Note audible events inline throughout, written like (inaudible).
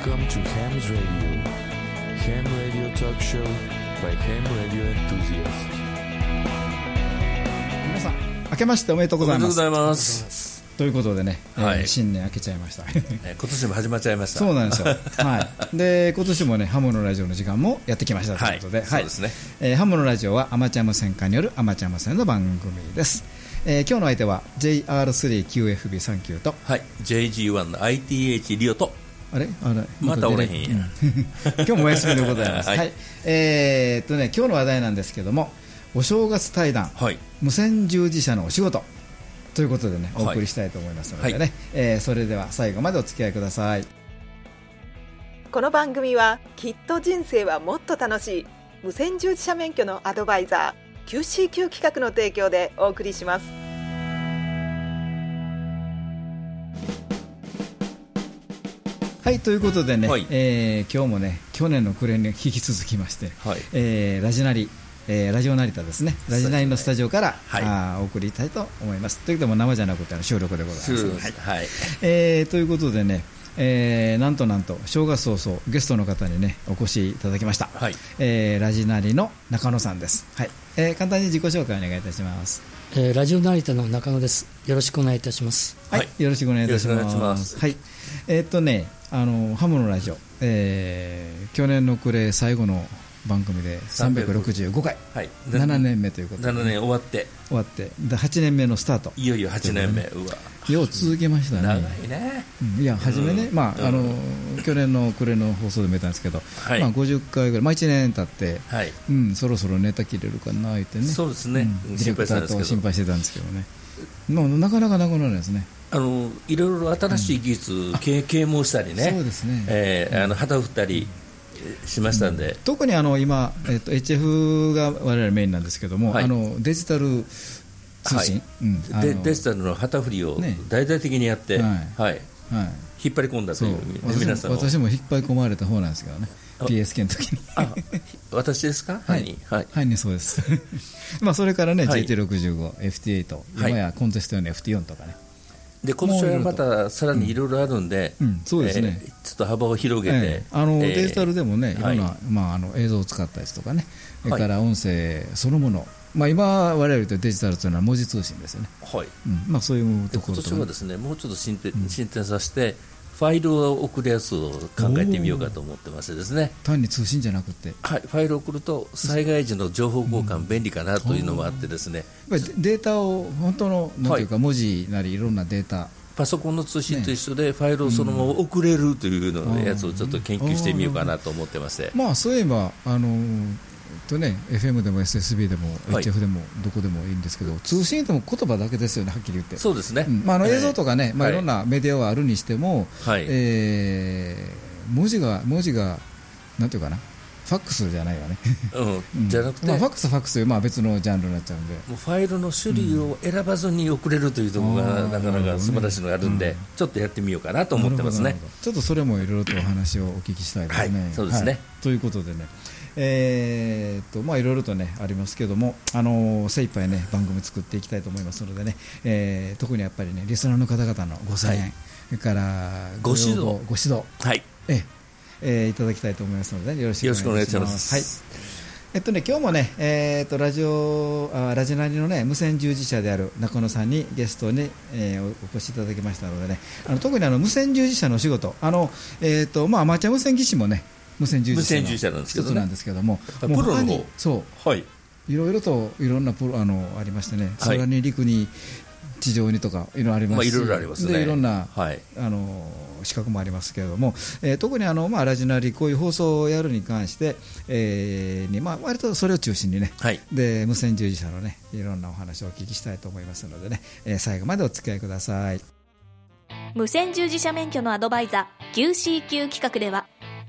Welcome to Ham's Radio. Ham Radio Talk Show by Ham Radio Enthusiasts. 皆さん明けましておめでとうございます。おめでとうございます。ということでね、えーはい。新年明けちゃいました。ね今年も始まっちゃいました。そうなんですよ、(laughs) はい、で今年もねハムのラジオの時間もやってきましたということで、はい。そうですね。えーハムのラジオはアマチュア無線化によるアマチュア無線の番組です、えー今日の相手は JR3QFB39 と。はい。JG1 の ITH リオと、あれ？あれまた俺へんやうん。(laughs) 今日もお休みでございます、ははい。いえーっとね今日の話題なんですけどもお正月対談、はい。無線従事者のお仕事。ということでねおはい。送りしたいと思いますのでね、はい。えーそれでは最後までお付き合いください。この番組はきっと人生はもっと楽しい。無線従事者免許のアドバイザー QCQ 企画の提供でお送りしますはいということでね、はい。えー今日もね去年の暮れに引き続きまして、はい。えーラジナリえーラジオ成田ですね、ラジナリのスタジオから、はい。あーお送りたいと思います。ということでも生じゃなくてあの収録でございます。はい。はい。えーということでね、えーなんとなんと正月早々ゲストの方にねお越しいただきました、はい。えーラジナリの中野さんです、はい。えー簡単に自己紹介お願いいたします。えーラジオ成田の中野です。よろしくお願いいたします。はい、はい。よろしくお願いいたします。はいえーっとねあのハムのラジオ、えー去年の暮れ最後の番組で365回。はい。7年目ということで、7年終わって、終わって。で8年目のスタート。いよいよ8年目。うわ。よう続けましたね。長いね。うん。いや初めね、うん。まあ、あのうん去年の暮れの放送でも言ったんですけど、はい。まあ、50回ぐらい、まあ、1年経って、はい。うん、そろそろネタ切れるかな言ってね、そうですね。ん。ディレクターと心心配してたんですけどね、まあ、なかなかなくならないですね、あの、いろいろ新しい技術、啓啓蒙したりね。そうですね。えーあの、旗振ったりえーしましたんで。特にあの今、えっと、HF が我々メインなんですけども、はい。あのデジタル通信、うん。あのでデジタルの旗振りをね。大々的にやって、はい。はい、はい、引っ張り込んだという私皆さん私も引っ張り込まれた方なんですけどね、あ PSK の時に。あ私ですか、はい。はい、はい、ね、そうです。(laughs) まあ、それからね、はい。GT65、FT8、はい。今やコンテスト用の FT4 とかね。で今年はまたさらにいろいろあるんで、うん。うんそうですね。えーちょっと幅を広げて、ええ。あのえーデジタルでもね、いろんな、はい。まあ、あの映像を使ったやつとかね、そはい。れから音声そのもの、まあ、今、我々言うとデジタルというのは文字通信ですよね、はい、うん。まあ、そういうところとかね。年はですねもうちょっと進展,、進展させて、ファイルを送るやつを考えてみようかと思ってましてですね、単に通信じゃなくて、はい、ファイルを送ると災害時の情報交換便利かなというのもあってですね、ぱりデータを、本当のなんていうか、文字なりいろんなデータ、パソコンの通信と一緒でファイルをそのまま送れるというのうんやつをちょっと研究してみようかなと思ってまして、まあ、そういえば、あのーとね、FM でも SSB でもはい。HF でもどこでもいいんですけど、通信っても言葉だけですよね、はっきり言って。そうですね、うん。まあ、あのえー。映像とかね、まあ、はい。いろんなメディアはあるにしても、はい。えー文字が、文字が、なんていうかな、ファックスじゃないよね。(laughs) うん、じゃなくて、まあ、ファックス、ファックスまあ、別のジャンルになっちゃうんで。もうファイルの種類を選ばずに送れるというところがうんなかなか素晴らしいのがあるんで、ちょっとやってみようかなと思ってますね。ちょっとそれもいろいろとお話をお聞きしたいですね。はい。そうですね。はい。ということでね、えーっとまあいろいろとねありますけども、あのー精一杯ね番組作っていきたいと思いますのでね、えー特にやっぱりねリスナーの方々のご声援、はい。それからご指導。ご指導、はい、えええーいただきたいと思いますので、よろしくよろしくお願いしまはい。す。えっとね、今日もね、えー、とラジオあラジナリの、ね、無線従事者である中野さんにゲストに、えーおお越しいただきましたのでね、あの特にあの無線従事者のお仕事、あのえーとまあ、アマチュア無線技師もね、無線従事者の無線従事者なんですけどね。一つなんですけども、プロの方。他にそう。はい、いろいろといろんなプロあのありましてね、はい。空に陸に地上にとかいろいろあります。し、まあいろいろありますね。でいろんな、はい。あの資格もありますけれども、えー特にあの、まあ、ラジナリこういう放送をやるに関して、えーにまあ、割とそれを中心にね、はい。で無線従事者のねいろんなお話をお聞きしたいと思いますのでね、えー最後までお付き合いください。無線従事者免許のアドバイザー QCQ 企画では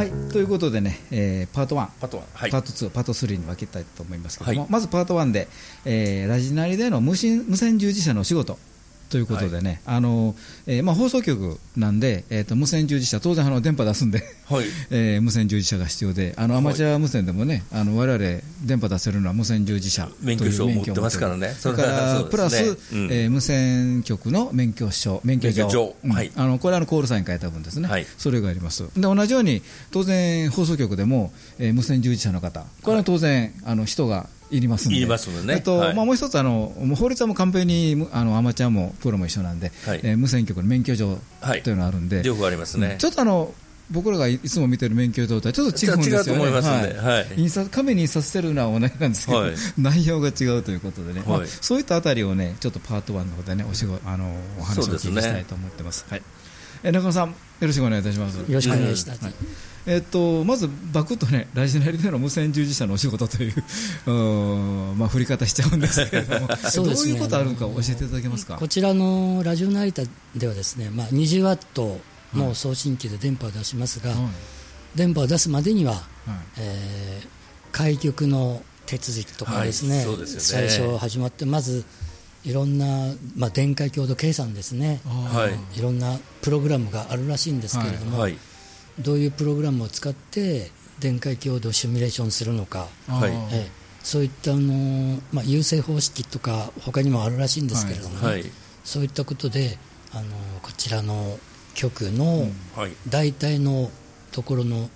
はい、ということでね、えーパート1、パート1はい。パート2、パート3に分けたいと思いますけども、はい。まずパート1で、えーラジナリでの無線無線従事者のお仕事ということでね、あのえーまあ、放送局なんで、えー、と無線従事者、当然あの電波出すんで、はい。(laughs) えー無線従事者が必要で、あのアマチュア無線でもね、あの我々電波出せるのは無線従事者という免許証を持ってます。からね。それからプラス、うん。えー無線局の免許証、免許状、免許状。うん。はい。あのこれはあのコールサイン書いた分ですね、はい。それがあります。で同じように当然放送局でも、えー無線従事者の方、これは当然、あの人がいりますんで、いりますのでね。えっとはい。まあ、もう一つあの、法律はもう完璧にむあのアマチュアもプロも一緒なんで、はい。えー無線局の免許状はい。というのがあるんで、両方ありますね。ちょっとあの僕らがいつも見てる免許状とはちょっと違うんですよね。違うと思いますんで。はい。印刷紙に印刷してるのは同じなんですけど、はい。内容が違うということでね、まあはいそういったあたりをね、ちょっとパート1の方でね、お仕事あのお話をお聞きしたいと思ってます。はい。え中野さん、よろしくお願いいたします。よろしくお願いします。はい。えっと、まず、バクッとね、ラジナリでの無線従事者のお仕事という、(laughs) うまあ、振り方しちゃうんですけれども、(laughs) そうね。どういうことあるのか教えていただけますか？こちらのラジオ成田ではですね、まあ、20ワットの送信機で電波を出しますが、はい。電波を出すまでには、はい。えー開局の手続きとかですね,、はい。ね。最初始まってまずいろんな、まあ、電解強度計算ですね。はい。いろんなプログラムがあるらしいんですけれども、はい。どういうプログラムを使って電解強度をシミュレーションするのか、はい。ええ。そういったあの、まあ、優勢方式とか他にもあるらしいんですけれどもね、はい。そういったことであのこちらの局のはい。大体のところの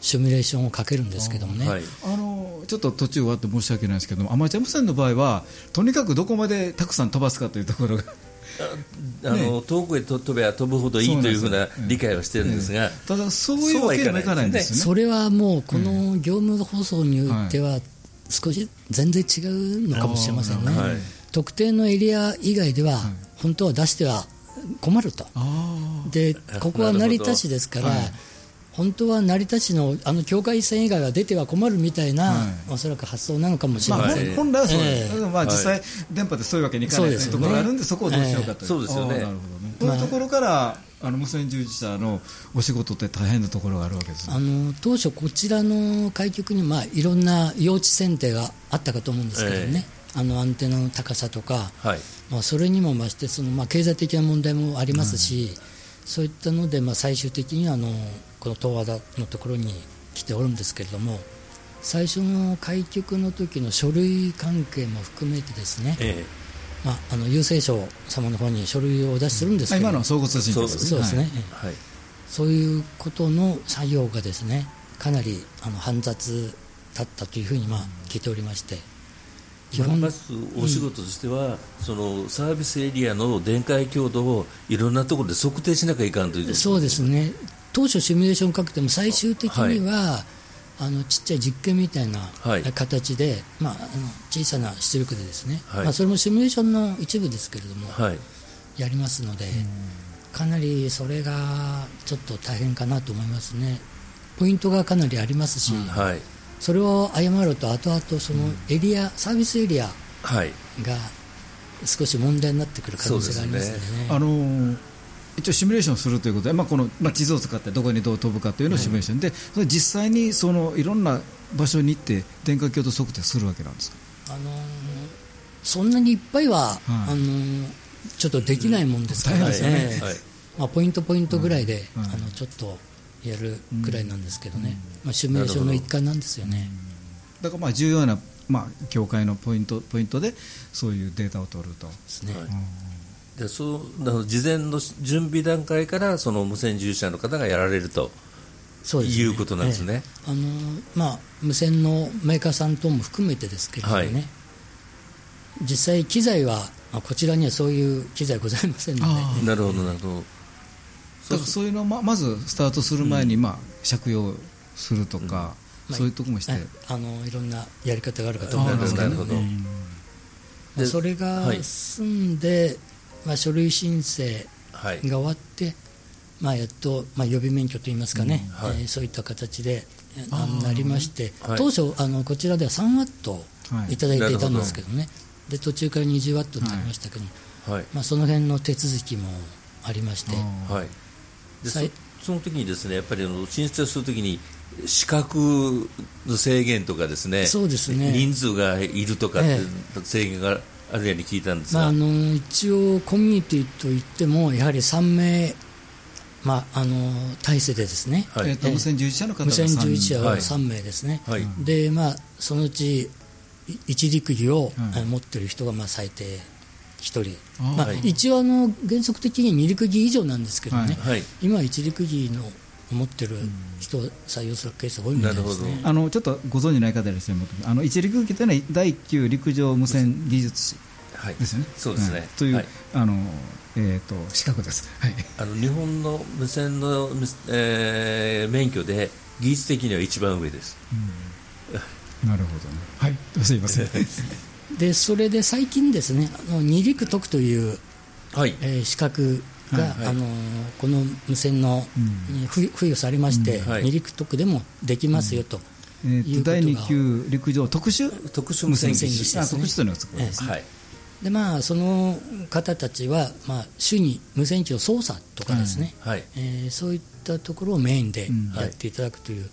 シミュレーションをかけるんですけどもね、はい。あのちょっと途中終わって申し訳ないですけども、アマチュア無線の場合は、とにかくどこまでたくさん飛ばすかというところが、あの遠くへと飛べば飛ぶほどいいというふうな理解をしてるんですが、ただ、そういうわけにもいかないんですよね。それはもうこの業務放送においては少し全然違うのかもしれませんね、はい。特定のエリア以外では本当は出しては困ると。あでここは成田市ですから、はい本当は成田市のあの境界線以外は出ては困るみたいな、はい。おそらく発想なのかもしーまあ、れません、ほん本来はそうです、ええ。まあ、実際、電波でそういうわけにいかないというところがあるんで、そこをどうしようかと。いう、そうですよね。あーなるほどね。そういうところから、あの無線従事者のお仕事って大変なところがあるわけですね。あの当初、こちらの開局に、まあ、いろんな用地選定があったかと思うんですけどね、あのアンテナの高さとか、はい。まあ、それにも増してその、まあ、経済的な問題もありますし、そういったので、まあ、最終的にはあのこの十和田のところに来ておるんですけれども最初の開局の時の書類関係も含めてですね、えまあ、あの郵政省様の方に書類をお出しするんですけど、まあ今のは総合通信そう局そうですね、えはい。そういうことの作業がですねかなりあの煩雑だったというふうにまあ聞いておりまして基本まずお仕事としては、そのサービスエリアの電解強度をいろんなところで測定しなきゃいかんというそうですね当初シミュレーションかけても最終的には、あのちっちゃい実験みたいなはい。形で、まあ、あの小さな出力でですね、はい。まあ、それもシミュレーションの一部ですけれども、はい。やりますので、かなりそれがちょっと大変かなと思いますね。ポイントがかなりありますし、はい。それを誤ると後々そのエリア、サービスエリアはいが少し問題になってくる可能性がありますのでねあのー一応シミュレーションするということで、まあ、この、まあ、地図を使ってどこにどう飛ぶかというのをシミュレーション。で、それ実際にそのいろんな場所に行って電化強度測定するわけなんですか？あのーそんなにいっぱいは、はい。あのーちょっとできないもんですから、大変ですよね。はい。まあ、ポイントポイントぐらいで、うん。あのちょっとやるくらいなんですけどね、まあ、シミュレーションの一環なんですよね。だからまあ重要な、まあ、境界のポイントポイントでそういうデータを取ると。ですね。はいでそう事前の準備段階からその無線従事者の方がやられるとそうですね。いうことなんですね。ええ。あのーまあ、無線のメーカーさん等も含めてですけれどもね、はい。実際、機材はあこちらにはそういう機材ございませんので、あなるほどなるほど。だからそういうのをままずスタートする前に、まあ、借用するとか、まあそういうとこもして、えあのいろんなやり方があるかと思いますけどなるほどなるほど。まあでそれがはい。済んで、まあ、書類申請はい。が終わって、まあ、やっと、まあ、予備免許といいますかね、うんはい。えーそういった形でえー。なりまして、はい。当初あのこちらでは3ワットはい。いただいていたんですけどね、で途中から20ワットになりましたけど、はい。まあ、その辺の手続きもありまして、はい。でそその時にですねやっぱりあの申請するときに資格の制限とかですねそうですね。人数がいるとかってえ。制限があるように聞いたんですが、まあ、あの一応、コミュニティといっても、やはり3名、まあ、あの体制でですね、はい。えーと無線従事者の方が無線従事者ははい。3名ですね、はい。でまあ、そのうちい一陸技を、はいえー持っている人がまあ最低1人、まあはい一応あの、原則的に二陸技以上なんですけどね、はい。今は一陸技の持ってる人を採用するケースが多いみたいですね。あのちょっとご存じない方ですね、あの一陸機というのは第一級陸上無線技術士はいですよね。そうですね、はいという、はいあのえー、と資格です。はい。あの日本の無線の、むえー免許で技術的には一番上です。なるほどね。はい。すいません。でそれで最近ですねあの二陸徳という、はい、えー資格が、はいはい。あのこの無線の、付付与されまして、うん。はい。二陸徳でもできますよと、えー、第二級陸上特殊？特殊無線技師無線技師あ特殊というのがつくわけですね。はい、でまあ、その方たちは、まあ、主に無線機の操作とかですね、はい、えーそういったところをメインでうん。やっていただくという、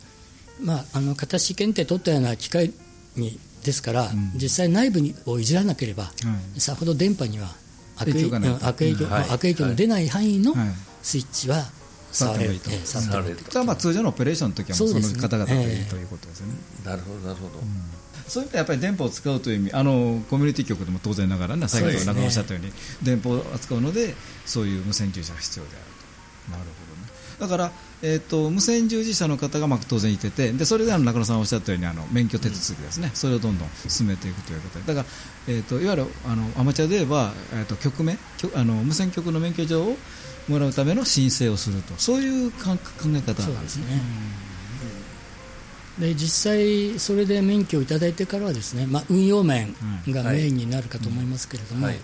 まあ、あの形検定取ったような機械にですから、ん。実際内部にをいじらなければ、はい。さほど電波には悪影影響がない。うん悪影響はい。悪影響の出ない範囲のはい。スイッチは触れる、と。えー触れるそれはまあ通常のオペレーションの時はその方々でいいええということですよね。なるほど、なるほど、そういったやっぱり電波を使うという意味、あのコミュニティ局でも当然ながらね、先ほど中野おっしゃったように、電波を扱うので、そういう無線従事者が必要であると。なるほどね。だから、えー、と無線従事者の方がまあ当然いてて、でそれであの中野さんおっしゃったようにあの免許手続きですね、それをどんどん進めていくということで、だから、えー、といわゆるあのアマチュアで言えば、えー、と局名局あの無線局の免許状をもらうための申請をすると、そういう考考え方なんですすね。でね。で実際、それで免許をいただいてからはですね、まあ、運用面がはいメインになるかと思いますけれども、はい。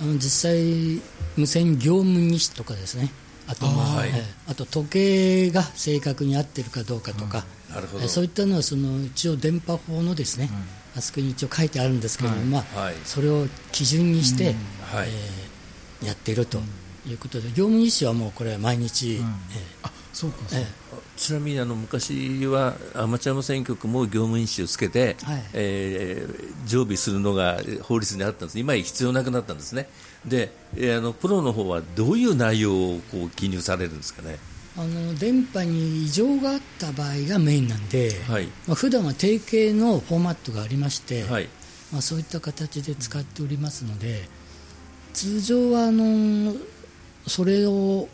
あの実際、無線業務日誌とかですね、あと,、まああと時計が正確に合ってるかどうかとか、なるほど、えそういったのはその一応、電波法のですね、あそこに一応書いてあるんですけれども、はい。まあはい。それを基準にして、はい。えーやっているということで、業務日誌はもうこれ、毎日、うん。えあそうかそうえちなみにあの昔はアマチュア無線局も業務員士をつけて、はい。えー常備するのが法律にあったんです。今必要なくなったんですねで、えーあのプロの方はどういう内容をこう記入されるんですかね？あの電波に異常があった場合がメインなんで、はい。まあ普段は定型のフォーマットがありまして、はい。まあ、そういった形で使っておりますので通常はあのそれを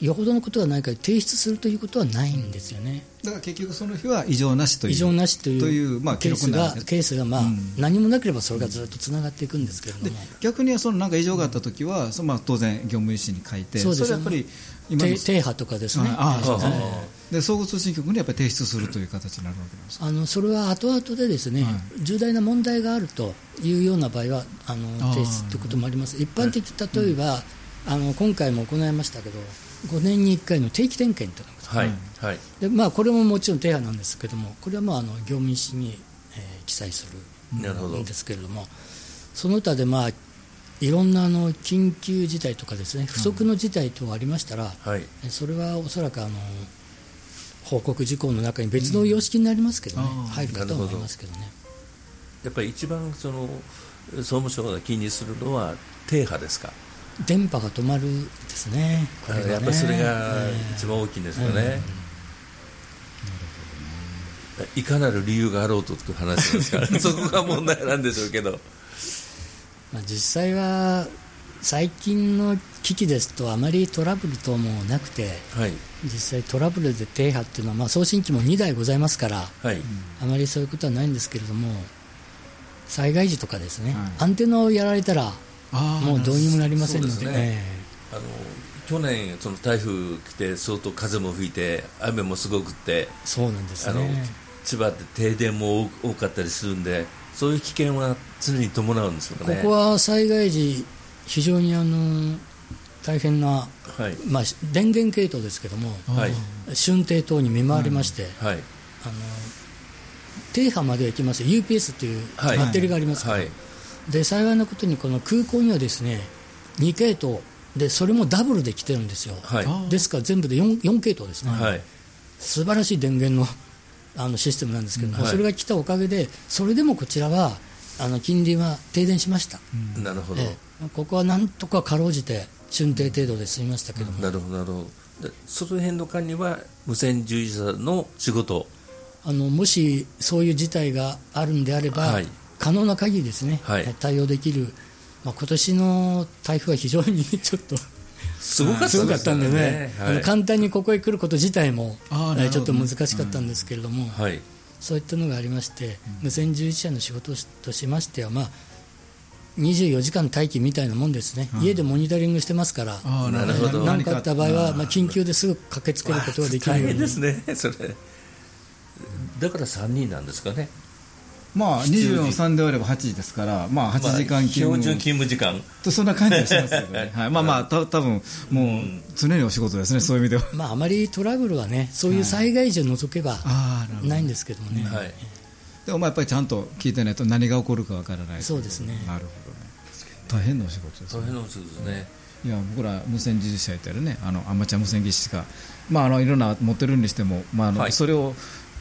よほどのことがないから提出するということはないんですよね。だから結局その日は異常なしという異常なしというというまあ記ケースがケースが、まあうん。何もなければそれがずっとつながっていくんですけれどでも、逆にはそのなんか異常があったときは、そのまあ当然業務一に書いて、そうですれはやっぱり今の低低波とかですね、ああそうですねあで総合通信局にやっぱり提出するという形になるわけです。かあのそれは後々でですね、はい。重大な問題があるというような場合はあの提出ということもあります、一般的に例えば、あの今回も行いましたけど、5年に1回の定期点検というのがはいはいはい。で、まあ、これももちろん低波なんですけども、これはまああの業務誌に、えー記載するんですけれども、その他で、まあ、いろんなあの緊急事態とかですね、不測の事態等がありましたら、はい。それはおそらくあの報告事項の中に別の様式になりますけどね、うん入るかとは思いますけどね。やっぱり一番その総務省が気にするのは低波ですか？電波が止まるですね、これがね。やっぱりそれが一番大きいんですよね、いかなる理由があろうとという話ですか？ら (laughs) そこが問題なんでしょうけど。(laughs) まあ、実際は最近の機器ですとあまりトラブル等もなくてはい。実際トラブルで低波っていうのは、まあ、送信機も2台ございますからはい。あまりそういうことはないんですけれども災害時とかですね、はい。アンテナをやられたらもうどうにもなりませんので。ね。あの去年、その台風来て相当風も吹いて雨もすごくってええそうなんですあのね千葉って停電も多多かったりするんでそういう危険は常に伴うんですよね。ここは災害時非常にあの大変な、はい。まあ、電源系統ですけどもはい。春停等に見舞われまして、はい。あの低波までは行きますよ。UPS というはい。バッテリーがありますから、はいで幸いなことにこの空港にはですね2系統でそれもダブルで来てるんですよ、はい。ですから全部で 4, 4系統ですね、はい。素晴らしい電源のあのシステムなんですけども、はい。それが来たおかげで、それでもこちらはあの近隣は停電しました、なるほど、ええ。ここはなんとかかろうじて春停程度で済みましたけども、なるほどなるほど。でその辺の管理は無線従事者の仕事。あのもしそういう事態があるんであれば、はい可能な限りですね、はい。対応できる、まあ今年の台風は非常にちょっとすごかったんでね、はい。あの簡単にここへ来ること自体も、ちょっと難しかったんですけれども、はい。そういったのがありまして、無線従事者の仕事としましては、まあ、24時間待機みたいなもんですね、家でモニタリングしてますから、あーなるほど。何かあった場合は、まあ、緊急ですぐ駆けつけることができるように。大変ですねそれ。だから3人なんですかねまあ24の3で割れば8時ですからまあ8時間勤務。標準勤務時間。とそんな感じはしますけどね、はい、まあまあた多分もう常にお仕事ですねそういう意味では。まあ、あまりトラブルはね、そういう災害時を除けばああなるほど。ないんですけどもね、はい。でもまあやっぱりちゃんと聞いてないと何が起こるかわからない。そうですね。なるほどね。大変なお仕事ですね。大変なことですね。いや僕ら無線従事者やったらねあのアマチュア無線技師か、まあ、あのいろんな持ってるにしても、まああのはい。それを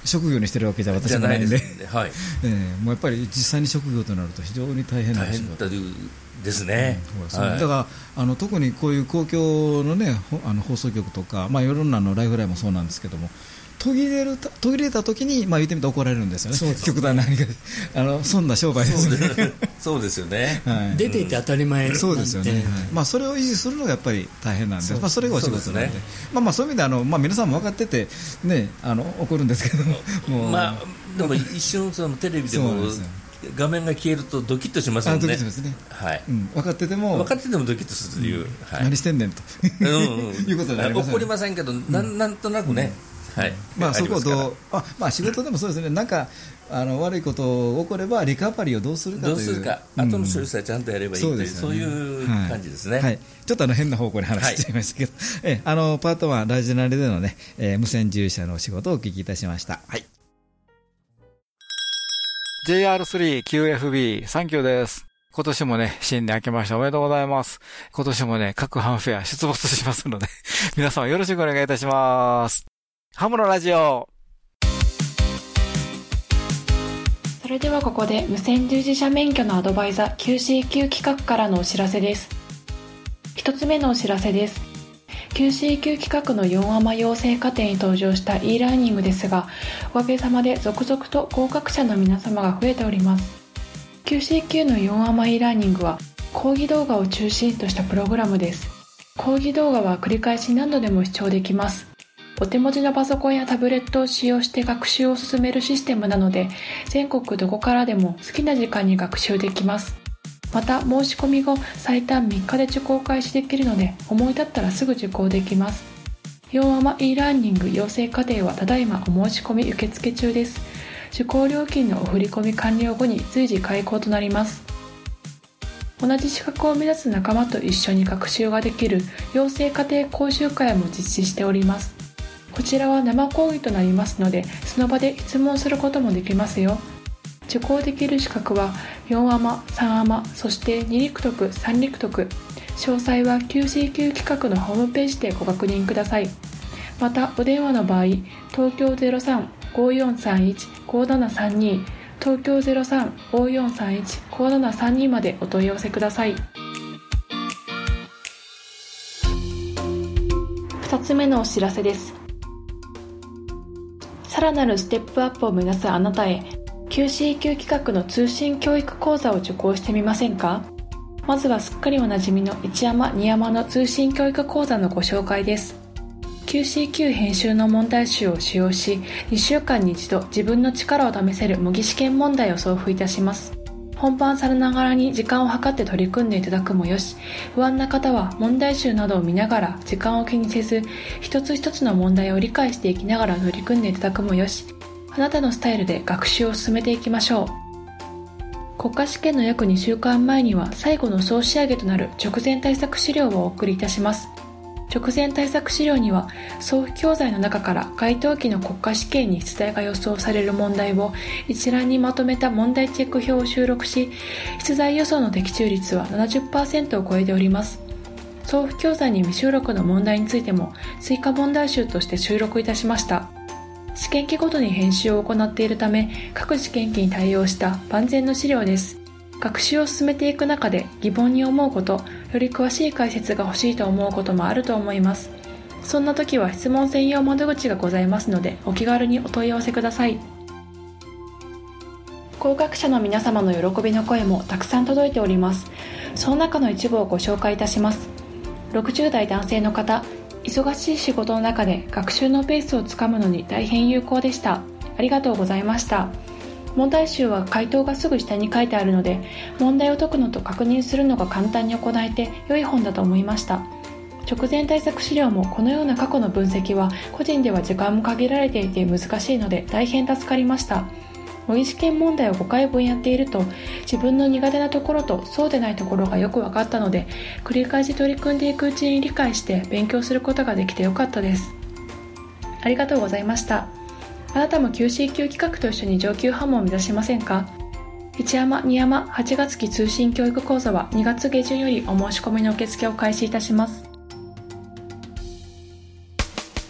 職業にしてるわけじゃ私もないんで。はい。(laughs) ええもうやっぱり実際に職業となると非常に大変な仕事。ですね。そうい。だからあの特にこういう公共の,、ね、ほあの放送局とか、まあ、いろんなのライフラインもそうなんですけども途切れるた途切れた時に、まあ、言ってみて怒られるんですよね、極端な何かあのそんな商売ですね。そうです。(laughs) よね。はい。出ていて当たり前そうですよね、はい。まあ、それを維持するのがやっぱり大変なんで、まあ、それがお仕事なんで、まあ、まあそういう意味であの、まあ、皆さんも分かってて、ね、あの怒るんですけども、(laughs) まあでも一瞬そのテレビでも画面が消えるとドキッとしますもあんね。はい。うん、分かってても、分かっててもドキッとするという、はい。何してんねんと、うんうん (laughs) いうことになりますよね。怒りませんけど、なんなんとなくね、はい、まあ、そこをどうあ、まあ、仕事でもそうですね、なんかあの悪いこと起これば、リカバリーをどうするかという、どうするか、うん。後の処理さえちゃんとやればいいという、そう,、よね。いうはい感じですね。はい。ちょっとあの変な方向に話しちゃいましたけど、えあのパート1、ラジナリでの、ねえー無線従事者のお仕事をお聞きいたしました。はい。JR3QFB、サンキューです。今年もね、新年明けましておめでとうございます。今年もね、各ハンフェア出没しますので、皆様よろしくお願いいたします。ハムのラジオ。それではここで無線従事者免許のアドバイザー QCQ 企画からのお知らせです。一つ目のお知らせです。QCQ 企画の4アマ養成課程に登場した e ラーニングですがおかげさまで続々と合格者の皆様が増えております。QCQ の4アマ e ラーニングは講義動画を中心としたプログラムです。講義動画は繰り返し何度でも視聴できます。お手持ちのパソコンやタブレットを使用して学習を進めるシステムなので全国どこからでも好きな時間に学習できます。また申し込み後最短3日で受講開始できるので思い立ったらすぐ受講できます。4アマ e ラーニング養成課程はただいまお申し込み受付中です。受講料金のお振込完了後に随時開講となります。同じ資格を目指す仲間と一緒に学習ができる養成課程講習会も実施しております。こちらは生講義となりますのでその場で質問することもできますよ。受講できる資格は4アマ3アマそして2陸徳3陸徳。詳細は QCQ 企画のホームページでご確認ください。またお電話の場合東京0354315732東京0354315732までお問い合わせください。2つ目のお知らせです。さらなるステップアップを目指すあなたへ。QCQ 企画の通信教育講座を受講してみませんか？まずはすっかりおなじみの一山二山の通信教育講座のご紹介です。QCQ 編集の問題集を使用し2週間に一度自分の力を試せる模擬試験問題を送付いたします。本番されながらに時間を計って取り組んでいただくもよし不安な方は問題集などを見ながら時間を気にせず一つ一つの問題を理解していきながら取り組んでいただくもよしあなたのスタイルで学習を進めていきましょう。国家試験の約2週間前には最後の総仕上げとなる直前対策資料をお送りいたします。直前対策資料には送付教材の中から該当期の国家試験に出題が予想される問題を一覧にまとめた問題チェック表を収録し出題予想の的中率は70%を超えております。送付教材に未収録の問題についても追加問題集として収録いたしました。試験機ごとに編集を行っているため各試験機に対応した万全の資料です。学習を進めていく中で疑問に思うことより詳しい解説が欲しいと思うこともあると思います。そんな時は質問専用窓口がございますのでお気軽にお問い合わせください。合格者の皆様の喜びの声もたくさん届いております。その中の一部をご紹介いたします。60代男性の方忙しい仕事の中で学習のペースをつかむのに大変有効でした。ありがとうございました。問題集は回答がすぐ下に書いてあるので問題を解くのと確認するのが簡単に行えて良い本だと思いました。直前対策資料もこのような過去の分析は個人では時間も限られていて難しいので大変助かりました。模擬試験問題を5回分やっていると自分の苦手なところとそうでないところがよく分かったので繰り返し取り組んでいくうちに理解して勉強することができてよかったです。ありがとうございました。あなたも QC 級企画と一緒に上級ハムを目指しませんか？一山二山8月期通信教育講座は2月下旬よりお申し込みの受付を開始いたします。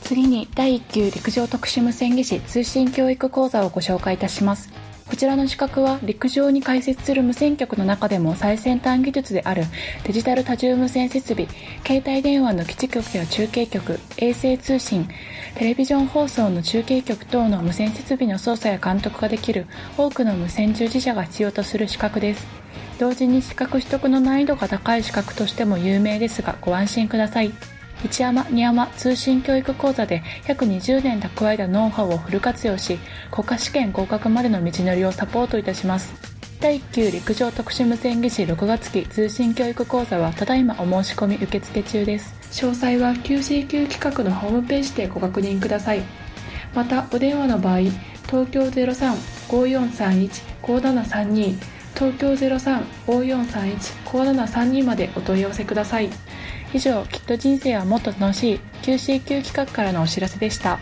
次に第1級陸上特殊無線技師通信教育講座をご紹介いたします。こちらの資格は陸上に開設する無線局の中でも最先端技術であるデジタル多重無線設備携帯電話の基地局や中継局衛星通信テレビジョン放送の中継局等の無線設備の操作や監督ができる多くの無線従事者が必要とする資格です。同時に資格取得の難易度が高い資格としても有名ですがご安心ください。一山二山通信教育講座で約20年蓄えたノウハウをフル活用し国家試験合格までの道のりをサポートいたします。第1級陸上特殊無線技師6月期通信教育講座はただいまお申し込み受付中です。詳細は QCQ 企画のホームページでご確認ください。またお電話の場合東京0354315732東京0354315732までお問い合わせください。以上きっと人生はもっと楽しい QCQ 企画からのお知らせでした。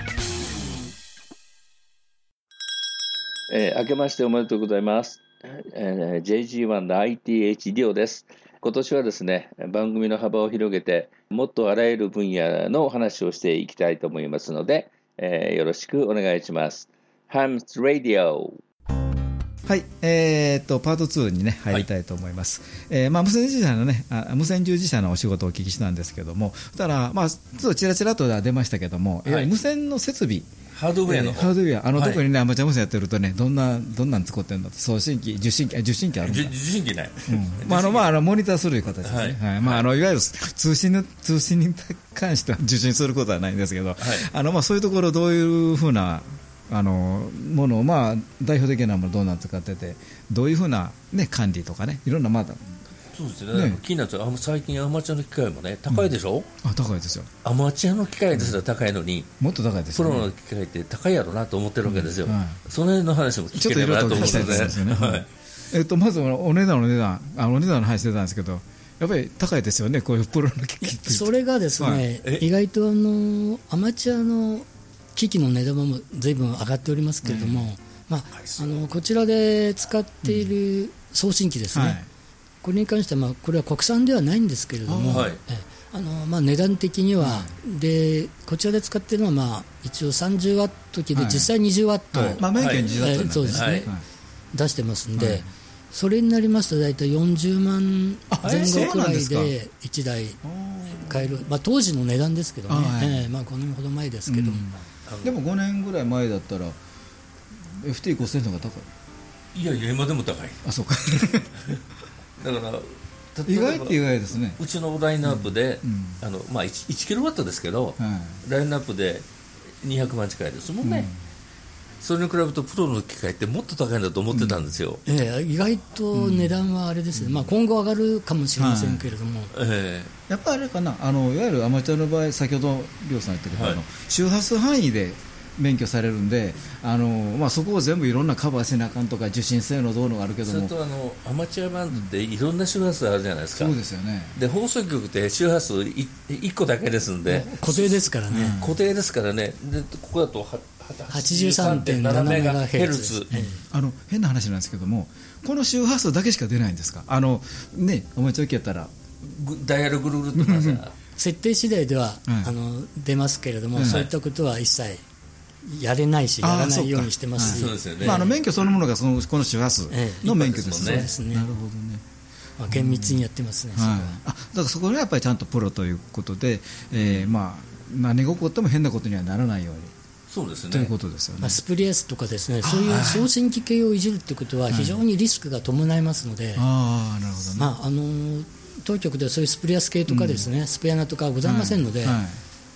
えー明けましておめでとうございます。えー JG1 の ITH リオです。今年はですね、番組の幅を広げて、もっとあらゆる分野のお話をしていきたいと思いますので、えーよろしくお願いします。Hams Radio。はい、えー、とパート2に、ね、入りたいと思います、えーまあ、無線従事者の、ね、あ無線従事者のお仕事をお聞きしたんですけども、ただ、まあ、ちょっとちらちらとは出ましたけども、い。わゆる無線の設備、ハードウェアの方。えーハードウェア、あのはい。特にね、アマチュア無線やってるとね、どんな、どんなん使ってるんだと、送信機、受信機、あ受信機あるん。だ受信機ない。うんまああのまあ、あのモニターするいう形ですね、はい。はい。まあ、あのいわゆる通信の通信に関しては受信することはないんですけど、あのまあ、そういうところ、どういうふうなあのものを、まあ、代表的なものどうなん使ってて、どういうふうな、ね、管理とかね、いろんな、まだそうですね。ね。気になっ最近アマチュアの機械もね、高いでしょ、あ高いですよ、アマチュアの機械ですら高いのに、もっと高いですよ、ね、プロの機械って高いやろなと思ってるわけですよ。うん。はいその辺の話も聞ちょっといければなとろいろと聞きたい思うので。ですよね。ははいいえっと、まずお値段の値段、あのお値段の話してたんですけど、やっぱり高いですよね、こういうプロの機器って。それがですね、はい。え？意外とあのアマチュアの機器の値段も随分上がっておりますけれども、まあ、あのこちらで使っている送信機ですね、はい。これに関しては、まあ、これは国産ではないんですけれども、はい。えあのまあ、値段的には、でこちらで使っているのは、まあ、一応30ワット機で、はい。実際20ワット、はい。まあ、免許に時だったんえーそうですね。はい。出してますんで、はい。それになりますと大体40万前後くらいで1台買える、まあ、当時の値段ですけどね、えーまあ、5年ほど前ですけど、うんでも5年ぐらい前だったら FT5000 の方が高い？いやいや、今でも高い。あそうか。だから、意例えば外って意外ですね。うちのラインナップで、うん。あのまあ、1, 1キロワットですけど、はい。ラインナップで200万近いですもんね、それに比べるとプロの機械ってもっと高いんだと思ってたんですよ、えー意外と値段はあれですね、まあ、今後上がるかもしれませんけれども、えやっぱりあれかな。あのいわゆるアマチュアの場合先ほど亮さん言ったけど、はい。あの周波数範囲で免許されるんであの、まあ、そこを全部いろんなカバーせなあかんとか受信性能どうのがあるけえそれどもとあのアマチュアバンドっていろんな周波数あるじゃないですか、そうですよね。で放送局って周波数1個だけですんで、固定ですからね、固定ですからね、でここだとはは83.7メガヘルツ、えあの変な話なんですけどもこの周波数だけしか出ないんですか？あのねアマチュア機やったら。ぐダイヤルぐるぐるっと回せ。ば設定次第では、うんあの出ますけれども、うんそういったことは一切やれないし、やらないようにしてますし、そうですよね、まあ、あの免許そのものがそのこの周波数。ええ。の免許ですね。そうですね。なるほどね。まあ、厳密にやってますね、それは。はい、あだからそこはやっぱりちゃんとプロということで、えーまあ、何が起こっても変なことにはならないように、そうですね。ということですよね。まあ、スプリアスとかですね、そういう送信機系をいじるってことは非常にリスクが伴いますので、ああ、なるほどね。まああのー当局ではそういうスプリアス系とかですね、スペアナとかはございませんので、はい。はい。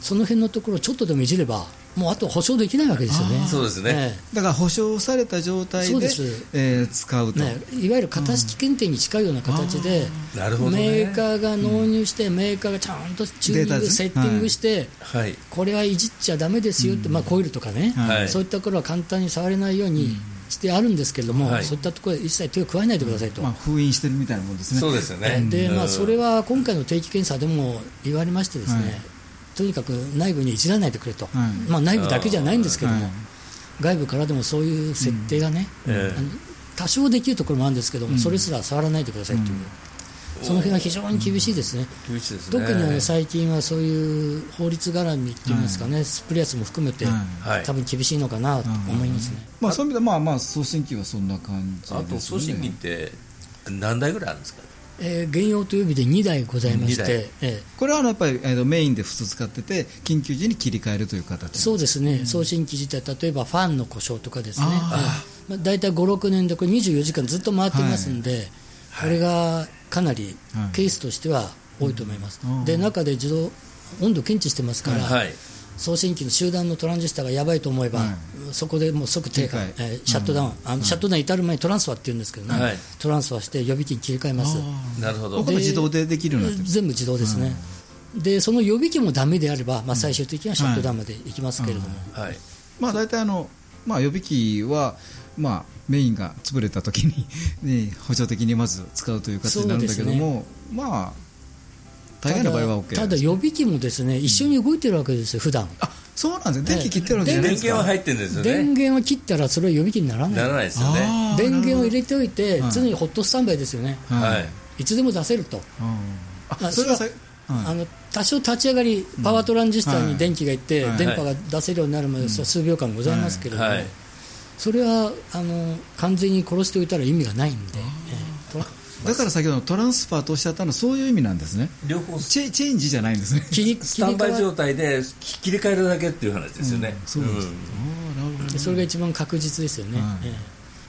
その辺のところをちょっとでもいじれば、もうあとは保証できないわけですよね。そうですね。えだから保証された状態でそうです。えー使うと、えね、いわゆる型式検定に近いような形で、なるほどね。メーカーが納入して、メーカーがちゃんとチューニング、セッティングして、はい。これはいじっちゃだめですよって、まあ、コイルとかね、はい。そういったところは簡単に触れないようにしてあるんですけれども、はい。そういったところで一切手を加えないでくださいと。まあ、封印してるみたいなもんですね。そうですよね。でまあ、うんそれは今回の定期検査でも言われましてですね、はいとにかく内部にいじらないでくれと、はいまあ、内部だけじゃないんですけども、はい外部からでもそういう設定がね、多少できるところもあるんですけども、それすら触らないでくださいという、その辺は非常に厳しいですね。厳しいですね。特に最近はそういう法律絡みっていうんですかね、スプリアスも含めて、はいはい。多分厳しいのかなと思いますね。まあ、そういう意味でまあまあ送信機はそんな感じですよね。あと送信機って何台ぐらいあるんですかえー現用という意味で2台ございまして、えこれはやっぱり、えーとメインで普通使ってて緊急時に切り替えるという形。ーそうですね、送信機自体、例えばファンの故障とかですね、あえーまあ、大体5、6年でこれ24時間ずっと回ってますんで、これがかなりはい。ケースとしては多いと思います。うん。で中で自動温度検知してますから、はい送信機の集団のトランジスタがやばいと思えば、はいそこでもう即低下、ええーシャットダウン、あのシャットダウン至る前にトランスファーって言うんですけどね、はい。トランスファーして予備機に切り替えます。なるほど。ここで自動でできるようになってる。全部自動ですね、でその予備機もダメであれば、まあ、最終的にはシャットダウンまでいきますけれども、はい。まあ、大体あの、まあ、予備機は、まあ、メインが潰れた時に、ね、補助的にまず使うという形になるんだけども、まあ大概の場合は OK ただ予備機もですね一緒に動いてるわけですよ、普段。あそうなんですよ電気切ってるわけじゃない電ですか？源は入ってるんですよ電ね源を切ったらそれは予備機にならない。ならないですよね。電源を入れておいて、はい。常にホットスタンバイですよね、はい。いつでも出せると、ああそれはあの多少立ち上がり、パワートランジスタに電気がいって、はい。電波が出せるようになるまで、数秒間ございますけれども、はい。それはあの完全に殺しておいたら意味がないんで、だから先ほどのトランスファーとおっしゃったのはそういう意味なんですね。両方。スチェチェンジじゃないんですね。(laughs) 切り (laughs) タンバイ状態で切り替えるだけっていう話ですよね。そうです、ん。あーなるほどそれが一番確実ですよね、はい。ええ。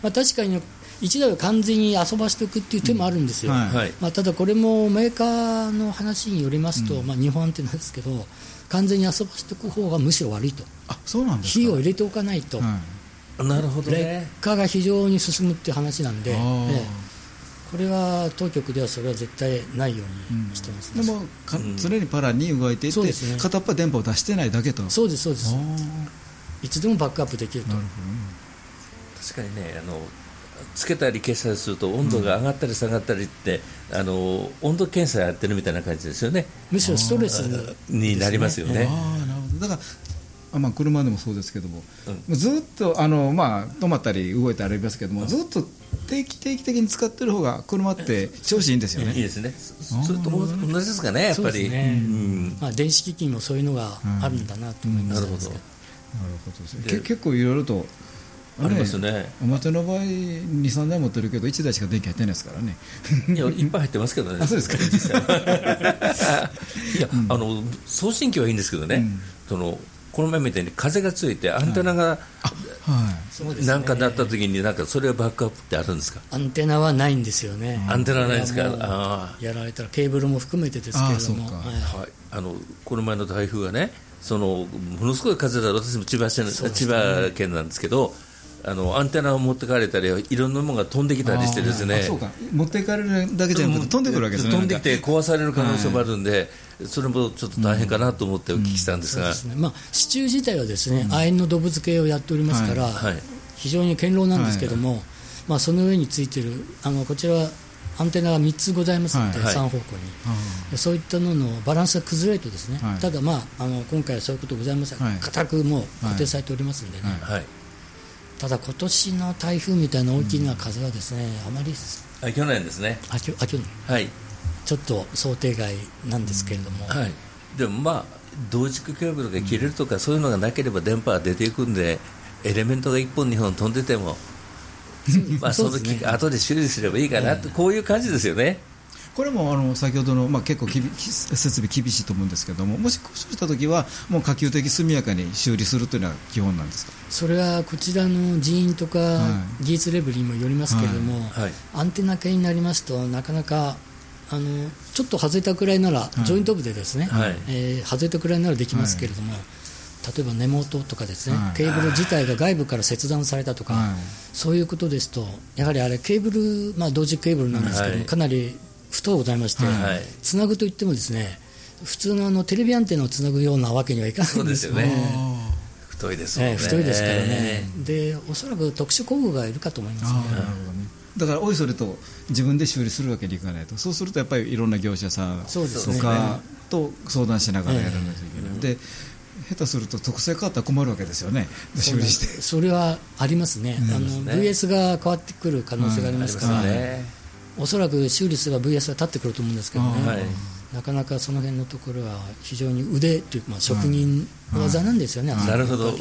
まあ、確かに1台を完全に遊ばしておくっていう手もあるんですよ、はいはい。まあ、ただこれもメーカーの話によりますと、まあ、日本ってなんですけど完全に遊ばしておく方がむしろ悪いと。あそうなんですか。火を入れておかないと、はいなるほど劣ね化が非常に進むっていう話なんで、ええこれは当局ではそれは絶対ないようにしてますね、でもか常にパラに動いていて、そうですね。片っぽは電波を出してないだけと。そうですそうです。いつでもバックアップできると。なるほ確かにねあのつけたり消したりすると温度が上がったり下がったりって、あの温度検査やってるみたいな感じですよね。むしろストレスになりますよね。ああなるほど。だからあまあ、車でもそうですけども、ずっとあの、まあ、止まったり動いたりありますけども、ずっと定期定期的に使ってる方が車って調子いいんですよね。いいですね。そそれと同じですかねやっぱり、そうですね。うん。まあ、電子機器にもそういうのがあるんだなと思います。なるほど。なるほど結構いろいろとありますね。お松の場合23台持ってるけど1台しか電気入ってないですからね。いやいっぱい入ってますけどね。あそうですか。実際。は (laughs) いや、あの送信機はいいんですけどね、そのこの前みたいに風がついてアンテナが、はい。なんかなった時になんかそれはバックアップってあるんですか？アンテナはないんですよね。アンテナないですか？いやられたらケーブルも含めてですけれども。はい。はい、あのこの前の台風がねそのものすごい風だ私も千葉県、千葉県なんですけどあのアンテナを持ってかれたりいろんなものが飛んできたりしてですね。あそうか。持っていかれるだけじゃなくて飛んでくるわけですね。飛んできて壊される可能性もあるんで、それもちょっと大変かなと思ってお聞きしたんですが、そうですね。まあ、支柱自体はですね、亜鉛の動物系をやっておりますから、はい非常に堅牢なんですけども、まあ、その上についているあのこちらはアンテナが3つございますので、はい3方向に、でそういったののバランスが崩れるとですね、はい。ただ、まあ、あの今回はそういうことございませんはい。固くもう固定されておりますんでね、はい。はい、ただ今年の台風みたいな大きな風はですね、あまりあ去年ですね、あきょあ去年。はい、ちちょっと想定外なんですけれども、はい、でもまあ同軸ケーブルが切れるとか、そういうのがなければ電波は出ていくんでエレメントが1本2本飛んでても (laughs) まあそのそうですね。後で修理すればいいかなと、こういう感じですよね。これもあの先ほどの、まあ、結構きび設備厳しいと思うんですけどももし故障した時はもう可及的速やかに修理するというのは基本なんですか？それはこちらの人員とかは技術レベルにもよりますけれども、はい。アンテナ系になりますとなかなかあのちょっと外れたくらいなら、い。ジョイント部でですね、はい。えー外れたくらいならできますけれども、例えば根元とかですね、はい。ケーブル自体が外部から切断されたとか、はい。そういうことですとやはりあれケーブル、まあ、同時ケーブルなんですけども、はい。かなり太うございまして、はい。つなぐといってもですね普通のあのテレビアンテナをつなぐようなわけにはいかないんですよ。ね。太いですもんね。ええ太いですからね、でおそらく特殊工具がいるかと思いますね。だからおいそれと自分で修理するわけにいかないと。そうするとやっぱりいろんな業者さんとかと相談しながらやらないといけない、で下手すると特性変わったら困るわけですよね。修理して。それはありますね、あのね。VS が変わってくる可能性がありますから、ね。おそらく修理すれば VS は立ってくると思うんですけどね、はい。なかなかその辺のところは非常に腕というか、まあ、職人技なんですよね、なるほど。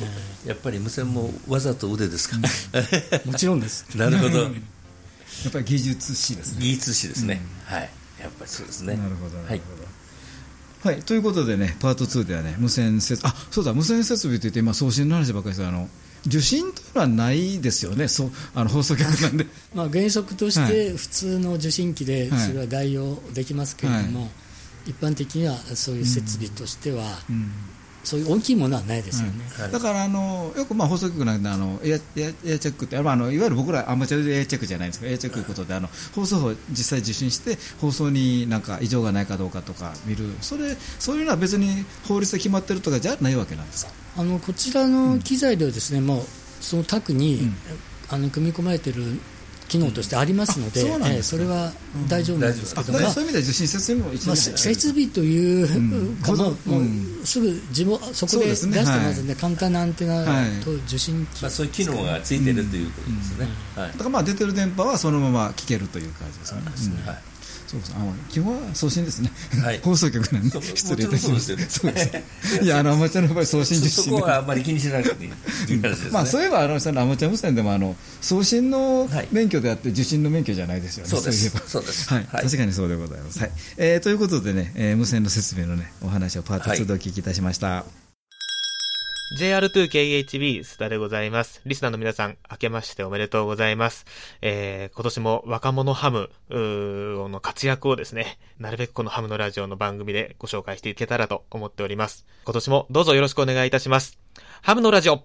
え。やっぱり無線もわざと腕ですか。えもちろんです。(laughs) なるほど。やっぱり技術士ですね。技術士ですね。はい。やっぱりそうですね。なるほどなはい。るほど、はい。ということでねパート2ではね無線設あそうだ無線設備といって今送信の話ばっかりですがあの受信というのはないですよね。そうあの放送局なんで。(laughs) まあ、原則としはて普通の受信機ではい。それは代用できますけれども、一般的にはそういう設備としては、うんそういう大きいものはないですよね。はい。だからあのよくまあ放送局なんであのエアエアエアチェックって、まあ、あのいわゆる僕らアマチュアでエアチェックじゃないんですけどエアチェックということであの放送法実際受信して放送になんか異常がないかどうかとか見る。それそういうのは別に法律で決まってるとかじゃないわけなんですか？あのこちらの機材ではですね、もうそのタクに、ん。あの組み込まれている機能としてありますので、うんあそえそれは大丈夫なんですけあど、まあそういう意味では受信設備も一まあ、緒にせ設備という、ん。かまあうん。もうすぐ自分そこで出してそうですね。ますので、簡単なアンテナと受信機、まあそういう機能がついてるということですね。はい。だ。からまあ出てる電波はそのまま聞けるという感じですよね。うん。はいそうそうあの基本は送信ですね、はい。放送局なんでそう失礼いたしましたそうですいやあのアマチュアの場合送信受信そそこはあんまり気にしなくていいという話ですね。まあ、そういえばあのそのアマチュア無線でもあの送信のはい免許であって受信の免許じゃないですよね、そうです。いえばそうです。はい。はい。確かにそうでございます、はい。えーということでね、えー無線の設備の、ね、お話をパート2でお聞きいたしました、JR2KHB 須田でございます。リスナーの皆さん、明けましておめでとうございます。えー、今年も若者ハムの活躍をですね、なるべくこのハムのラジオの番組でご紹介していけたらと思っております。今年もどうぞよろしくお願いいたします。ハムのラジオ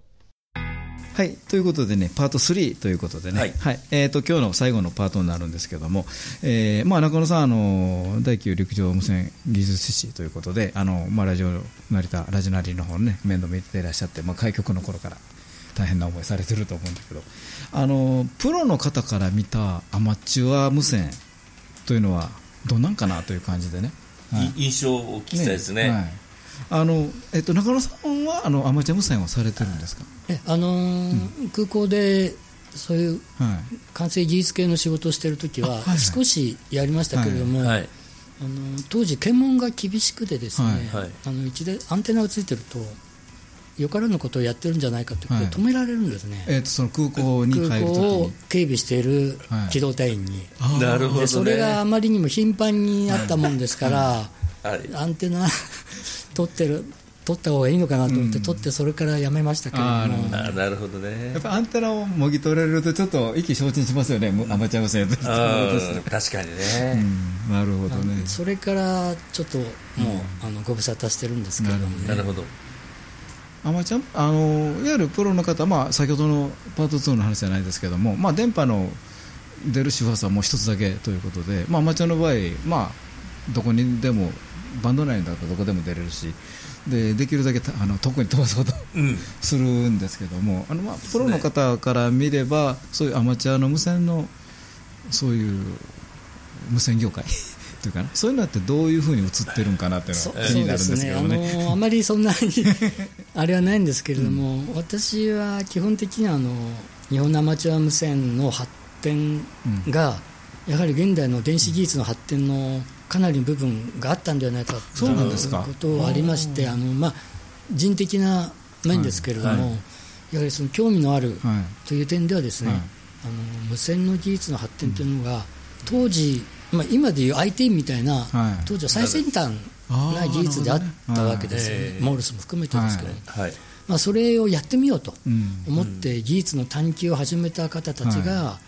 はい、ということでね、パート3ということでね、ははい。いえー、と今日の最後のパートになるんですけども、えーまあ、中野さん、あの第9陸上無線技術士ということで、あのまあ、ラジオ成田、ラジナリの方の、ね、面倒見ていらっしゃって、まあ、開局の頃から大変な思いされてると思うんだけど、あのプロの方から見たアマチュア無線というのは、どんなんかなという感じでね。はい。い印象を聞きたいですね。はいあのえっと、中野さんはあのアマチュア無線をされてるんですか、えあのー空港でそういうはい。完成技術系の仕事をしているときは少しやりましたけれども、はい。あの当時、検問が厳しくてですね、はい。はい。あの一でアンテナがついてるとよからぬことをやってるんじゃないかということではい。止められるんですね、えっとその空港に空入るとき港をに。警備しているはい。機動隊員に、なるほどね。でそれがあまりにも頻繁にあったもんですから、はい。アンテナ取ってる取った方がいいのかなと思って、うん。取ってそれからやめましたけれども。あーなるほどあなるほどね。やっ。ぱアンテナをもぎ取られるとちょっと意気消沈しますよね、むアマチュア無線やってる確かにうね。ん。なるほどね。それからちょっともう、あのご無沙汰してるんですけれどもね。なるほど。アマチュアあのいわゆるプロの方、まあ、先ほどのパート2の話じゃないですけども、まあ、電波の出る周波数はもう一つだけということで、まあ、アマチュアの場合、まあ、どこにでもバンド内だったらどこでも出れるしでできるだけたあの遠くに飛ばそうとうん。するんですけどもあの、まあ、プロの方から見ればそういうアマチュアの無線のそういう無線業界 (laughs) というかなそういうのってどういうふうに映ってるんかなっていうそのが気になるんですけどね。ねあのあまりそんなに (laughs) あれはないんですけれども、私は基本的にはあの日本のアマチュア無線の発展が、やはり現代の電子技術の発展のかなり部分があったんではないかということはありましてあの、まあ、人的な面ですけれども、はい。はい、やはりその興味のあるという点ではですね、はい、あの無線の技術の発展というのが、当時、まあ、今でいう IT みたいな、当時は最先端な技術であったわけです、ね、モールスも含めてですけど、まあ、それをやってみようと思って技術の探求を始めた方たちが、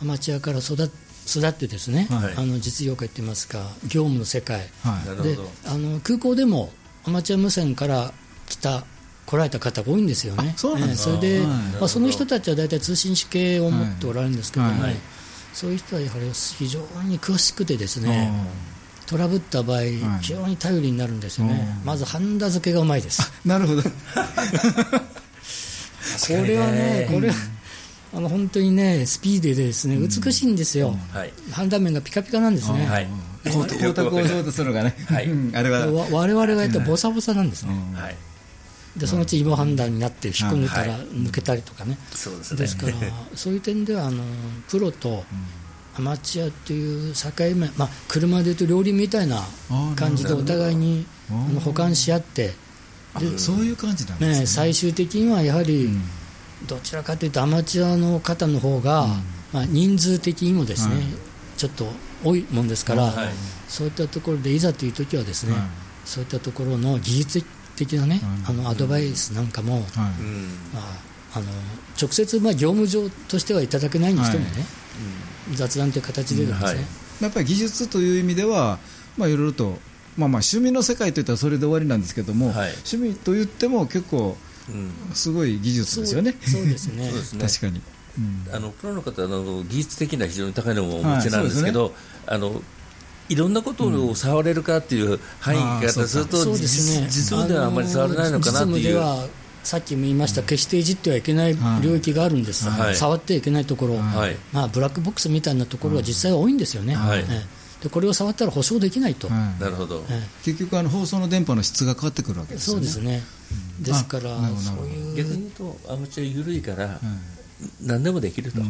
アマチュアから育育ってですね、はい、あの実業界といいますか業務の世界、はい、であの空港でもアマチュア無線から来た来られた方が多いんですよね。そえー、それで、まあ、その人たちは大体通信士系を持っておられるんですけども、はい、そういう人はやはり非常に詳しくてですね、トラブった場合、非常に頼りになるんですよね。まずハンダ付けがうまいです。なるほど。(laughs) これはね、これは。あの本当にねスピーディーでですね美しいんですよ、判断面がピカピカなんですね、はい、光沢をしとするのがね、はい、あれは。我々がやったらボサボサなんですね、はい。でそのうち芋判断になって引っ込んでたら抜けたりとかね、そうですね。ですからそういう点ではあのプロとアマチュアっていう境目、まあ、車でいうと両輪みたいな感じでお互いにあの補完し合って。でそういう感じなんですね、ね、最終的にはやはり、どちらかというとアマチュアの方の方が、まあ、人数的にもですね、ちょっと多いもんですから、そういったところでいざという時はですね、そういったところの技術的なね、あのアドバイスなんかも、まあ、あの直接、まあ、業務上としてはいただけないにしてもね、雑談という形でですね、やっぱり技術という意味では、まあ、いろいろと、まあ、まあ趣味の世界といったらそれで終わりなんですけども、趣味といっても結構、すごい技術ですよね。そうですね。(laughs) 確かに。あのプロの方の技術的な非常に高いのもお持ちなんですけど、はい。ね、あのいろんなことを触れるかっていう範囲からすると、実務ではあまり触れないのかなっていう。さっきも言いました、決していじってはいけない領域があるんです、はい、触ってはいけないところ、はい、まあ、ブラックボックスみたいなところは実際は多いんですよね、はい、でこれを触ったら保証できないと、なるほど、結局あの、放送の電波の質が変わってくるわけですよね。そうですね。ですから、そういう逆に言うと、アマチュア緩いから、何でもできると。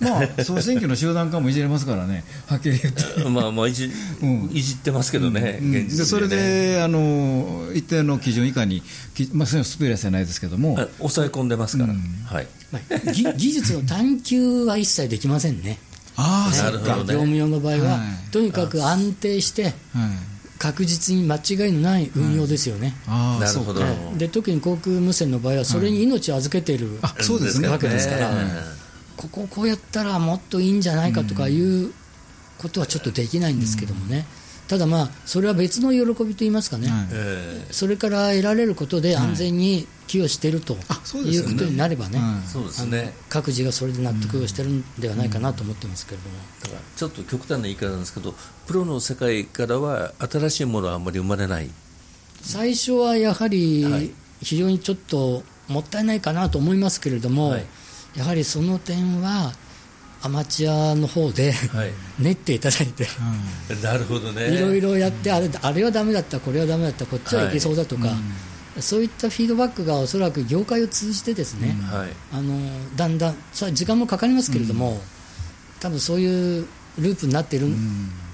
まあ、総選挙の集団化もいじれますからね、(laughs) はっきり言って。まあ、まあいじ、うん、いじってますけどね、うん。うん、でそれであの一定の基準以下に、まあ、それはスペリアスじゃないですけども、抑え込んでますから、はい。まあ、技術の探求は一切できませんね。ああ、なるほど、ね、業務用の場合は、はい、とにかく安定して、はい。確実に間違いのない運用ですよね、なるほど。で特に航空無線の場合はそれに命を預けてい。る、そうですね、わけですから、ここをこうやったらもっといいんじゃないかとかいうことはちょっとできないんですけどもね。ただまあそれは別の喜びといいますかね、それから得られることで安全に寄与しているということになればね、各自がそれで納得をしてるんではないかなと思ってますけれども、だからちょっと極端な言い方なんですけど、プロの世界からは新しいものはあんまり生まれない。最初はやはり非常にちょっともったいないかなと思いますけれども、やはりその点は、アマチュアの方で、はい、練っていただいて、うん、なるほどね。いろいろやってあれあれはだめだったこれはだめだったこっちはい。けそうだとか、はいうん、そういったフィードバックがおそらく業界を通じてですね、うん、あのだんだん時間もかかりますけれども、多分そういうループになっている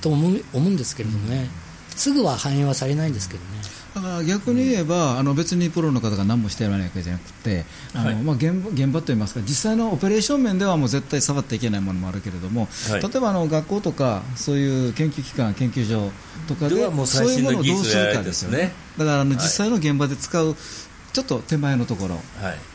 と思う思うんですけれどもね、すぐは反映はされないんですけどね。だから逆に言えば、あの別にプロの方が何もしてやらないわけじゃなくて、あのまあ、現場現場といいますか、実際のオペレーション面ではもう絶対触っていけないものもあるけれども、はい、例えばあの学校とか、そういう研究機関、研究所とかで、そういうものをどうするかですよね、だからあの実際の現場で使う、ちょっと手前のところ、は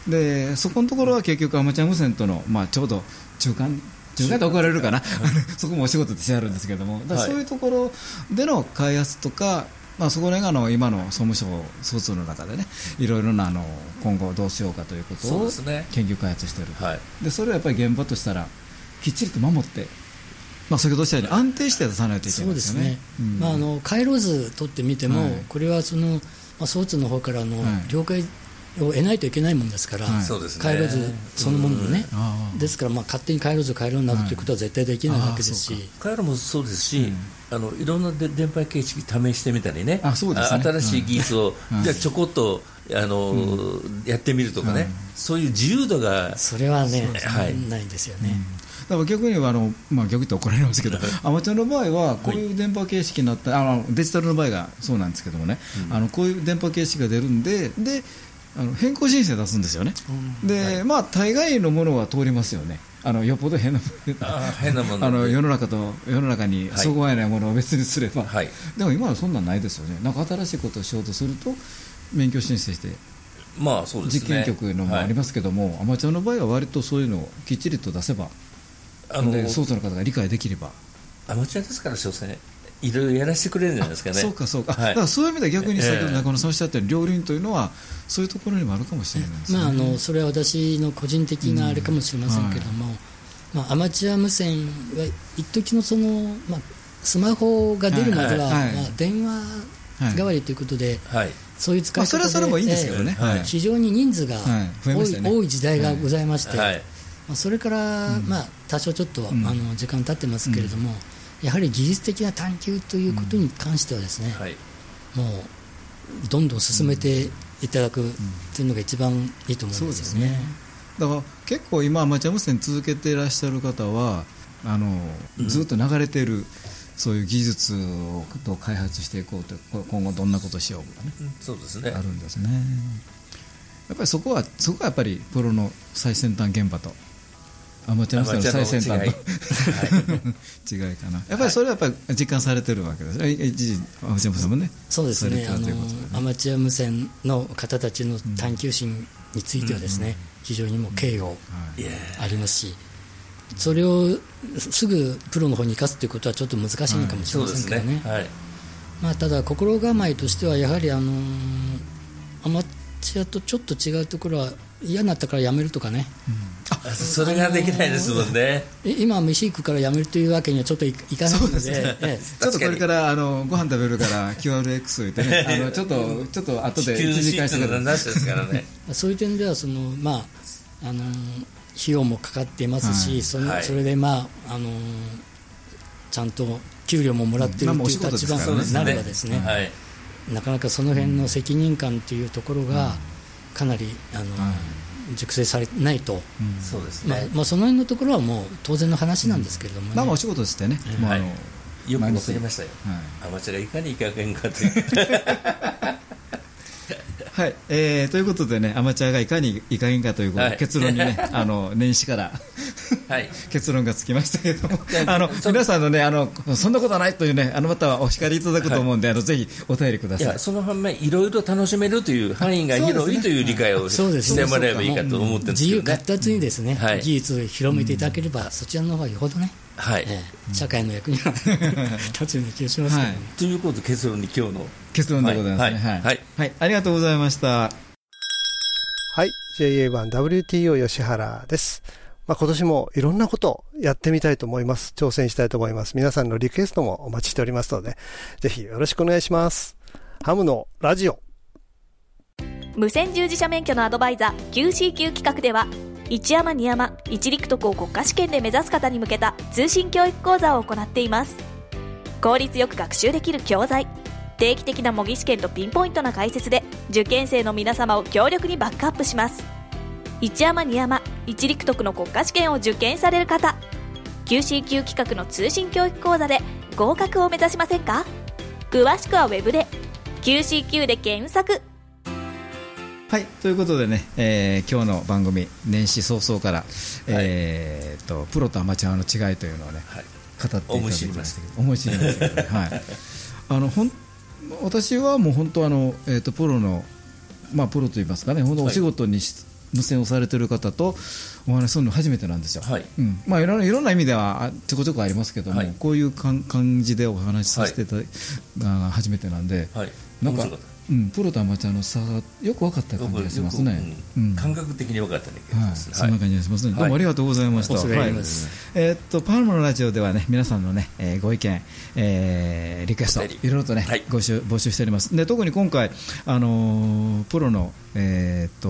い、でそこのところは結局、アマチュア無線との、まあ、ちょうど中間中間で怒られるかな、(laughs) そこもお仕事としてあるんですけども、そういうところでの開発とか、まあ、そこら辺があの今の総務省総通の中でねいろいろなあの今後どうしようかということを研究開発している、はい、でそれをやっぱり現場としたらきっちりと守って、まあ、先ほどおっしゃるように安定して出さないといけないですよね。まあ、あの回路図取ってみても、はい、これはその、まあ、総通の方からの了解を得ないといけないもんですから、はい、回路図そのもののね、ですからまあ勝手に回路図を変えるようになるということは絶対できないわけですし、回路もそうですし、あのいろんなで電波形式試してみたりね、あそうですね。新しい技術を、じゃちょこっとあの、やってみるとかね、そういう自由度がそれはね、はい、ないんですよね。から逆にあの、まあ、逆って怒られますけど、アマチュアの場合は、こういう電波形式になった、あのデジタルの場合がそうなんですけどもね、うん、あのこういう電波形式が出るんで、であの変更申請出すんですよね、で、はい、まあ、大概のものは通りますよね。あのよっぽど変な変なものあの世の中と世の中にそぐわないものを別にすれば、はい、でも今はそんなんないですよね、なんか新しいことをしようとすると、免許申請して、まあそうですね、実験局のもありますけども、はい、アマチュアの場合は割とそういうのをきっちりと出せば、あの相当の方が理解できれば。アマチュアですから、所詮。いろいろやらせてくれるんじゃないですかね。そうかそうか。はい、だからそういう意味で逆に先ほど中野さんおっしゃったように両輪というのはそういうところにもあるかもしれないですね。まああのそれは私の個人的なあれかもしれませんけども、うん。はい、まあアマチュア無線は一時のそのまあスマホが出るまでは、はいはい、まあ電話代わりということで、はい、そういう使い方で、まあ、それはそれもいいんですけどね、えー、非常に人数が多い。ね、多い時代がございまして、まあ、それから、うん、まあ、多少ちょっと、うん、あの時間経ってますけれども、うん、やはり技術的な探求ということに関してはですね、もうどんどん進めていただくというのが一番いいと思うんですよね。ね。だから結構今アマチュア無線続けていらっしゃる方はあのずっと流れている、そういう技術を開発していこうと今後どんなことしようとかね、そうですね。あるんですね。やっぱりそこはそこはやっぱりプロの最先端現場とアマチュアの最先端の。違い。(laughs) かな。やっぱりそれはやっぱり実感されてるわけです一時アマチュア無線もねそうですね、ね、あのアマチュア無線の方たちの探求心についてはですね、うん、非常にも敬語ありますし、それをすぐプロの方に生かすということはちょっと難しいのかもしれませんけどね,、まあ、ただ心構えとしてはやはりあのアマチュアとちょっと違うところは嫌になったからやめるとかね、うん、それができないですもんね。今飯行くからやめるというわけにはちょっといかないので、ね。ええ、ちょっとこれからあのご飯食べるから QRX を言ってねあのちょっとちょっと後で1時間してくださいそういう点ではそのまああの費用もかかっていますし、はい、そのそれで、まああのちゃんと給料ももらっているという立場になればですね、はい、なかなかその辺の責任感というところがかなりあの、熟成されないと、そうですね、まあまあ、その辺のところはもう当然の話なんですけれども、ね、まあ、お仕事ですね、もうあのよくわかりましたよ、アマチュアがいかにいかへんかという。(laughs) はい、えー、ということでね、アマチュアがいかにいかへんかという、はい、結論にね、あの年始からはい、結論がつきましたけれども、(laughs) あの皆さんのねあの、そんなことはないというね、あのまたお叱りいただくと思うんで、はい、あのぜひお便りください。その反面、いろいろ楽しめるという範囲が広いという理解をしてもらえばいいかと思ってるんですけど、ね、自由活発にですね、はい、技術を広めていただければ、そちらの方がよほどね。はい。えー、社会の役には (laughs) 立つような気がしますけど、ね、ということで結論に今日の。結論でございますね、はい。はい。はい、ありがとうございました。はい。JA1WTO 吉原です、まあ、今年もいろんなことをやってみたいと思います。挑戦したいと思います。皆さんのリクエストもお待ちしておりますのでぜひよろしくお願いします。ハムのラジオ。無線従事者免許のアドバイザー QCQ 企画では一山二山一陸徳を国家試験で目指す方に向けた通信教育講座を行っています。効率よく学習できる教材定期的な模擬試験とピンポイントな解説で受験生の皆様を強力にバックアップします。一山二山一陸徳の国家試験を受験される方。QCQ 企画の通信教育講座で合格を目指しませんか？詳しくはウェブで。QCQ で検索。はいということでね、えー、今日の番組年始早々から、はい、えー、とプロとアマチュアの違いというのをね、はい、語っていただきましたけど。思い知りましたけど、ね、はい。(laughs) あのほん私はもう本当あの、えー、とプロのまあプロと言いますかね本当お仕事にし、はい無線をされてる方とお話しするの初めてなんですよ、はい。うん。まあ、いろんないろんな意味ではちょこちょこありますけども、はい、こういう感じでお話しさせていただはい、初めてなんで、はい、なんかうん、プロとアマチュアの差がよく分かった感じがしますね、うん、感覚的に分かったね、はい、そんな感じがしますね、どうもありがとうございました、はい、えー、っとパールのラジオではね皆さんのね、えー、ご意見、えー、リクエストいろいろとね、はい、ご募集しております。で特に今回あのー、プロの、えー、っと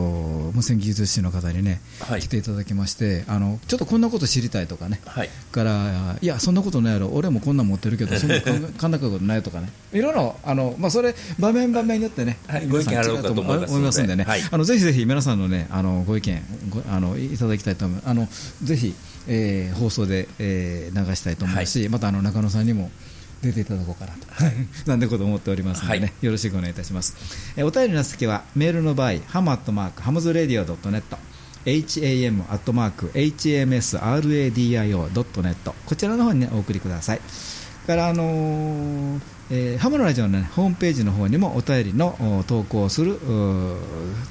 無線技術士の方にね、はい、来ていただきましてあのちょっとこんなこと知りたいとかね、はい、からいやそんなことないやろ。俺もこんなん持ってるけどそんな考えたことないとかね。いろいろあの、まあ、それ場面場面によってね、はい、ご意見あるかと思いますんで。ね、はい、あのぜひぜひ皆さんのねあのご意見ごあのいただきたいと思いますあのぜひ、えー、放送で、えー、流したいと思うし、またあの中野さんにも出ていただこうかなと、はい、(laughs) なんてこと思っておりますのでね、はい、よろしくお願いいたします。えお便りの先はメールの場合、ハムアットマークハムズレディオドットネット。ham アットマーク hmsradio.net こちらの方に、ね、お送りください。からあのーえー、ハムのラジオの、ね、ホームページの方にもお便りの投稿する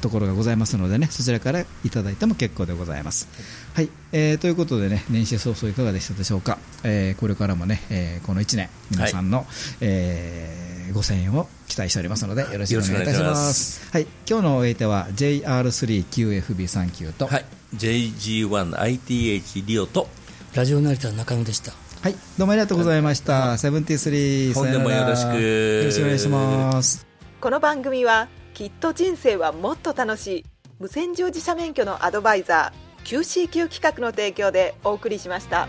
ところがございますのでねそちらからいただいても結構でございます。はい、えー、ということでね年始早々いかがでしたでしょうか、えー、これからもね、えー、この1年皆さんの、はい、えー、ご声援を期待しておりますのでよろしくお願いいたします。はい、今日のお相手は JR3QFB39 と、はい、JG1ITH リオと。ラジオ成田中野でしたはい、どうもありがとうございました。セブンティスリー、本年もよろしく。よろしくお願いします。この番組は、きっと人生はもっと楽しい。無線乗自社免許のアドバイザー、QCQ 企画の提供でお送りしました。